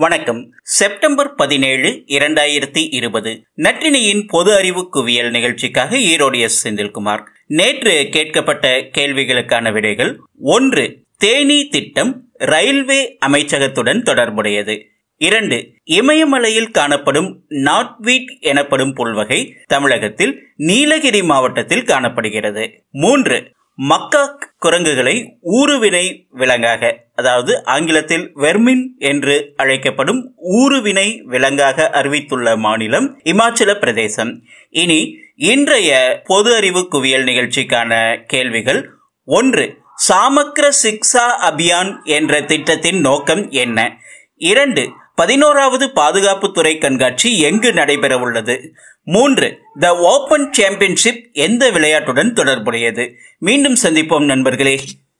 வணக்கம். செப்டம்பர் பதினேழு இரண்டாயிரத்தி இருபது. நற்றினியின் பொது அறிவு குவியல் நிகழ்ச்சிக்காக ஈரோடு எஸ் செந்தில்குமார். நேற்று கேட்கப்பட்ட கேள்விகளுக்கான விடைகள் ஒன்று தேனி திட்டம் ரயில்வே அமைச்சகத்துடன் தொடர்புடையது. இரண்டு இமயமலையில் காணப்படும் நாட்வீட் எனப்படும் புல்வகை தமிழகத்தில் நீலகிரி மாவட்டத்தில் காணப்படுகிறது. மூன்று மக்கா குரங்குகளை ஊருவினை விலங்காக அதாவது ஆங்கிலத்தில் வெர்மின் என்று அழைக்கப்படும் ஊருவினை விலங்காக அறிவித்துள்ள மாநிலம் இமாச்சல பிரதேசம். இனி இன்றைய பொது அறிவு குவியல் நிகழ்ச்சிக்கான கேள்விகள் ஒன்று சாமக்ர சிக்ஷா அபியான் என்ற திட்டத்தின் நோக்கம் என்ன? இரண்டு பதினோராவது பாதுகாப்புத்துறை கண்காட்சி எங்கு நடைபெறவுள்ளது? மூன்று த ஓபன் சாம்பியன்ஷிப் எந்த விளையாட்டுடன் தொடர்புடையது? மீண்டும் சந்திப்போம் நண்பர்களே.